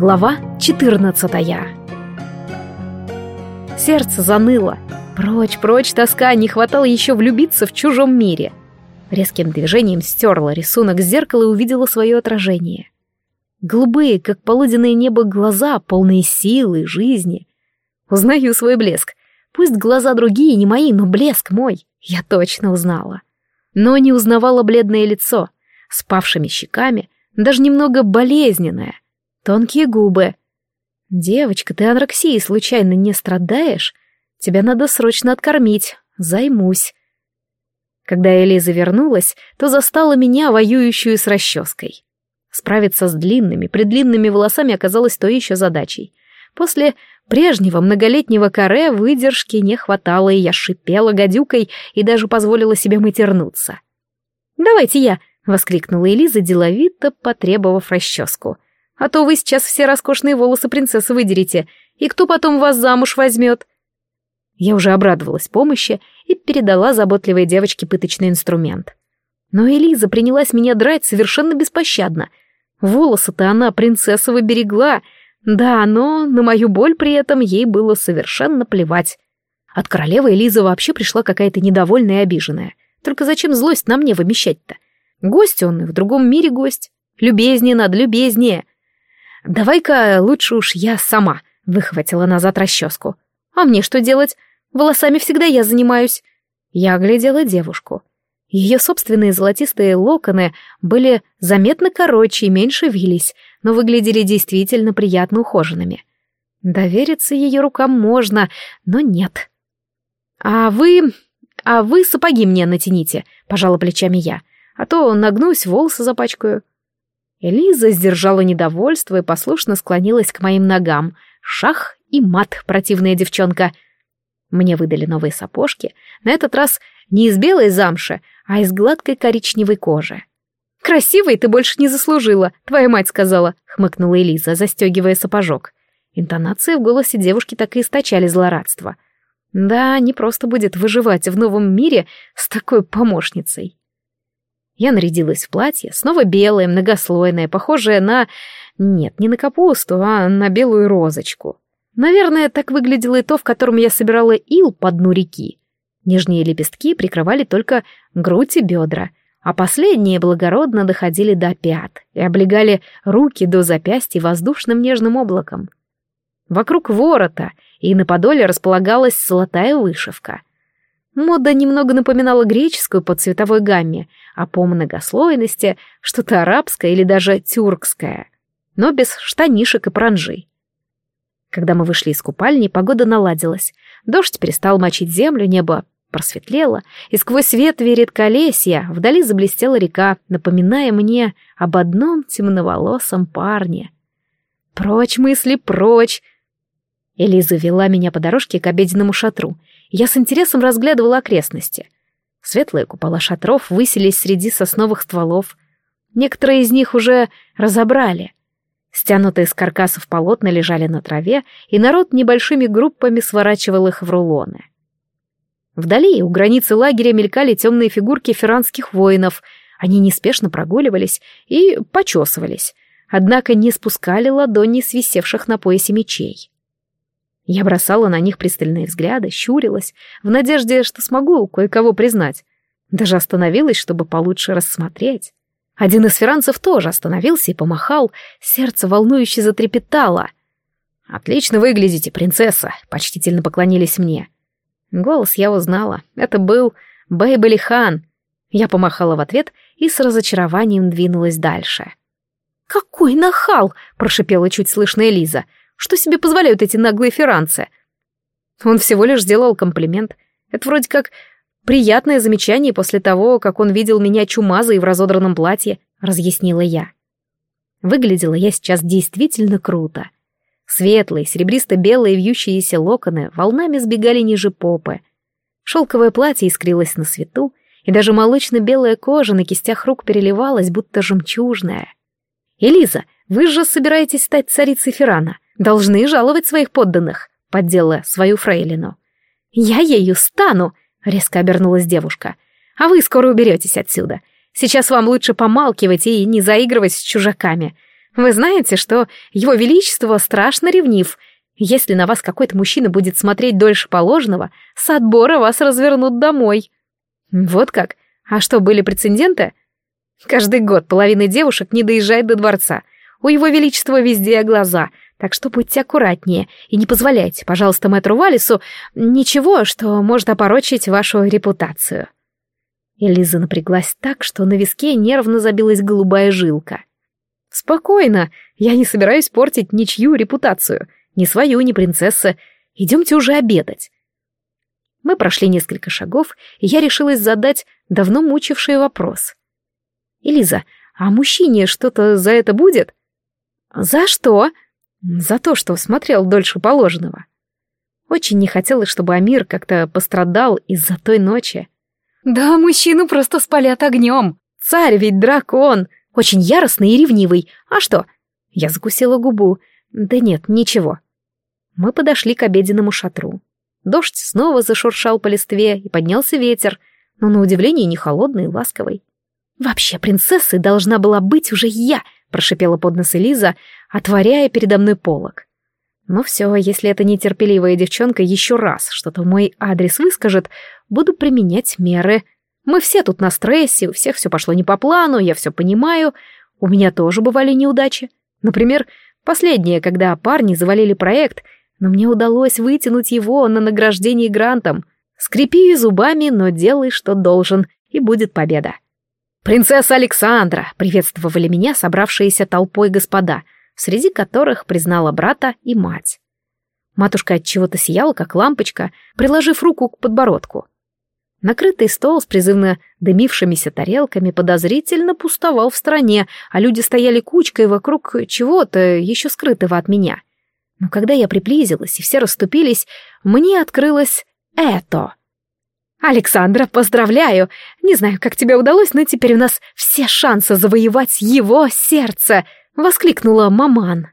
Глава 14 Сердце заныло. Прочь, прочь, тоска, не хватало еще влюбиться в чужом мире. Резким движением стерла рисунок с зеркала и увидела свое отражение. Голубые, как полуденное небо, глаза, полные силы, жизни. Узнаю свой блеск. Пусть глаза другие, не мои, но блеск мой. Я точно узнала. Но не узнавала бледное лицо, с павшими щеками, даже немного болезненное — Тонкие губы. «Девочка, ты анорексией случайно не страдаешь? Тебя надо срочно откормить. Займусь». Когда Элиза вернулась, то застала меня, воюющую с расческой. Справиться с длинными, предлинными волосами оказалось то еще задачей. После прежнего многолетнего каре выдержки не хватало, и я шипела гадюкой и даже позволила себе матернуться. «Давайте я!» — воскликнула Элиза, деловито потребовав расческу — а то вы сейчас все роскошные волосы принцессы выдерете, и кто потом вас замуж возьмет?» Я уже обрадовалась помощи и передала заботливой девочке пыточный инструмент. Но Элиза принялась меня драть совершенно беспощадно. Волосы-то она принцесса выберегла, да, но на мою боль при этом ей было совершенно плевать. От королевы Элиза вообще пришла какая-то недовольная и обиженная. Только зачем злость на мне вымещать-то? Гость он и в другом мире гость. Любезнее надо, любезнее. «Давай-ка лучше уж я сама», — выхватила назад расческу. «А мне что делать? Волосами всегда я занимаюсь». Я оглядела девушку. Ее собственные золотистые локоны были заметно короче и меньше вились, но выглядели действительно приятно ухоженными. Довериться ее рукам можно, но нет. «А вы... а вы сапоги мне натяните», — пожала плечами я, «а то нагнусь, волосы запачкаю». Элиза сдержала недовольство и послушно склонилась к моим ногам. Шах и мат, противная девчонка. Мне выдали новые сапожки, на этот раз не из белой замши, а из гладкой коричневой кожи. «Красивой ты больше не заслужила, твоя мать сказала», — хмыкнула Элиза, застегивая сапожок. Интонации в голосе девушки так и источали злорадство. Да, не просто будет выживать в новом мире с такой помощницей. Я нарядилась в платье, снова белое, многослойное, похожее на... Нет, не на капусту, а на белую розочку. Наверное, так выглядело и то, в котором я собирала ил по дну реки. Нижние лепестки прикрывали только грудь и бедра, а последние благородно доходили до пят и облегали руки до запястья воздушным нежным облаком. Вокруг ворота и на подоле располагалась золотая вышивка — Мода немного напоминала греческую по цветовой гамме, а по многослойности — что-то арабское или даже тюркское, но без штанишек и пранжи. Когда мы вышли из купальни, погода наладилась. Дождь перестал мочить землю, небо просветлело, и сквозь свет веретколесья вдали заблестела река, напоминая мне об одном темноволосом парне. «Прочь мысли, прочь!» Элиза вела меня по дорожке к обеденному шатру, я с интересом разглядывала окрестности. Светлые купола шатров высились среди сосновых стволов. Некоторые из них уже разобрали. Стянутые с каркасов полотна лежали на траве, и народ небольшими группами сворачивал их в рулоны. Вдали, у границы лагеря, мелькали темные фигурки ферранских воинов. Они неспешно прогуливались и почесывались, однако не спускали ладони с висевших на поясе мечей. Я бросала на них пристальные взгляды, щурилась, в надежде, что смогу кое-кого признать. Даже остановилась, чтобы получше рассмотреть. Один из ферранцев тоже остановился и помахал, сердце волнующе затрепетало. «Отлично выглядите, принцесса!» — почтительно поклонились мне. Голос я узнала. Это был Бейбели Хан. Я помахала в ответ и с разочарованием двинулась дальше. «Какой нахал!» — прошипела чуть слышная Лиза — что себе позволяют эти наглые ферранцы? Он всего лишь сделал комплимент. Это вроде как приятное замечание после того, как он видел меня чумазой в разодранном платье, разъяснила я. Выглядела я сейчас действительно круто. Светлые, серебристо-белые вьющиеся локоны волнами сбегали ниже попы. Шелковое платье искрилось на свету, и даже молочно-белая кожа на кистях рук переливалась, будто жемчужная. «Элиза, вы же собираетесь стать царицей Феррана должны жаловать своих подданных», — поддела свою фрейлину. «Я ею стану», — резко обернулась девушка. «А вы скоро уберетесь отсюда. Сейчас вам лучше помалкивать и не заигрывать с чужаками. Вы знаете, что его величество страшно ревнив. Если на вас какой-то мужчина будет смотреть дольше положенного, с отбора вас развернут домой. Вот как? А что, были прецеденты? Каждый год половина девушек не доезжает до дворца. У его величества везде глаза, так что будьте аккуратнее и не позволяйте, пожалуйста, мэтру Валису ничего, что может опорочить вашу репутацию. Элиза напряглась так, что на виске нервно забилась голубая жилка. «Спокойно, я не собираюсь портить ничью репутацию, ни свою, ни принцессы. Идемте уже обедать». Мы прошли несколько шагов, и я решилась задать давно мучивший вопрос. «Элиза, а мужчине что-то за это будет?» «За что?» «За то, что смотрел дольше положенного». Очень не хотелось, чтобы Амир как-то пострадал из-за той ночи. «Да, мужчину просто спалят огнем. Царь ведь дракон!» Очень яростный и ревнивый. А что? Я закусила губу. Да нет, ничего. Мы подошли к обеденному шатру. Дождь снова зашуршал по листве, и поднялся ветер, но на удивление не холодный и ласковый. «Вообще, принцессой должна была быть уже я!» — прошипела под нос Элиза, отворяя передо мной полок. «Ну все, если эта нетерпеливая девчонка еще раз что-то в мой адрес выскажет, буду применять меры», мы все тут на стрессе, у всех все пошло не по плану, я все понимаю. У меня тоже бывали неудачи. Например, последнее, когда парни завалили проект, но мне удалось вытянуть его на награждение грантом. Скрипи зубами, но делай, что должен, и будет победа. «Принцесса Александра!» — приветствовали меня собравшиеся толпой господа, среди которых признала брата и мать. Матушка от чего-то сияла, как лампочка, приложив руку к подбородку. Накрытый стол с призывно дымившимися тарелками подозрительно пустовал в стороне, а люди стояли кучкой вокруг чего-то, еще скрытого от меня. Но когда я приблизилась и все расступились, мне открылось это. «Александра, поздравляю! Не знаю, как тебе удалось, но теперь у нас все шансы завоевать его сердце!» — воскликнула маман.